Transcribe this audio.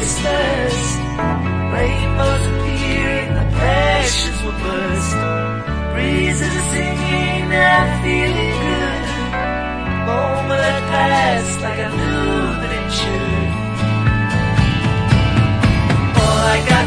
sisters. Rainbows appeared, the passions will burst. Breezes are singing, and feeling good. Moment that passed like I knew that it should. All I got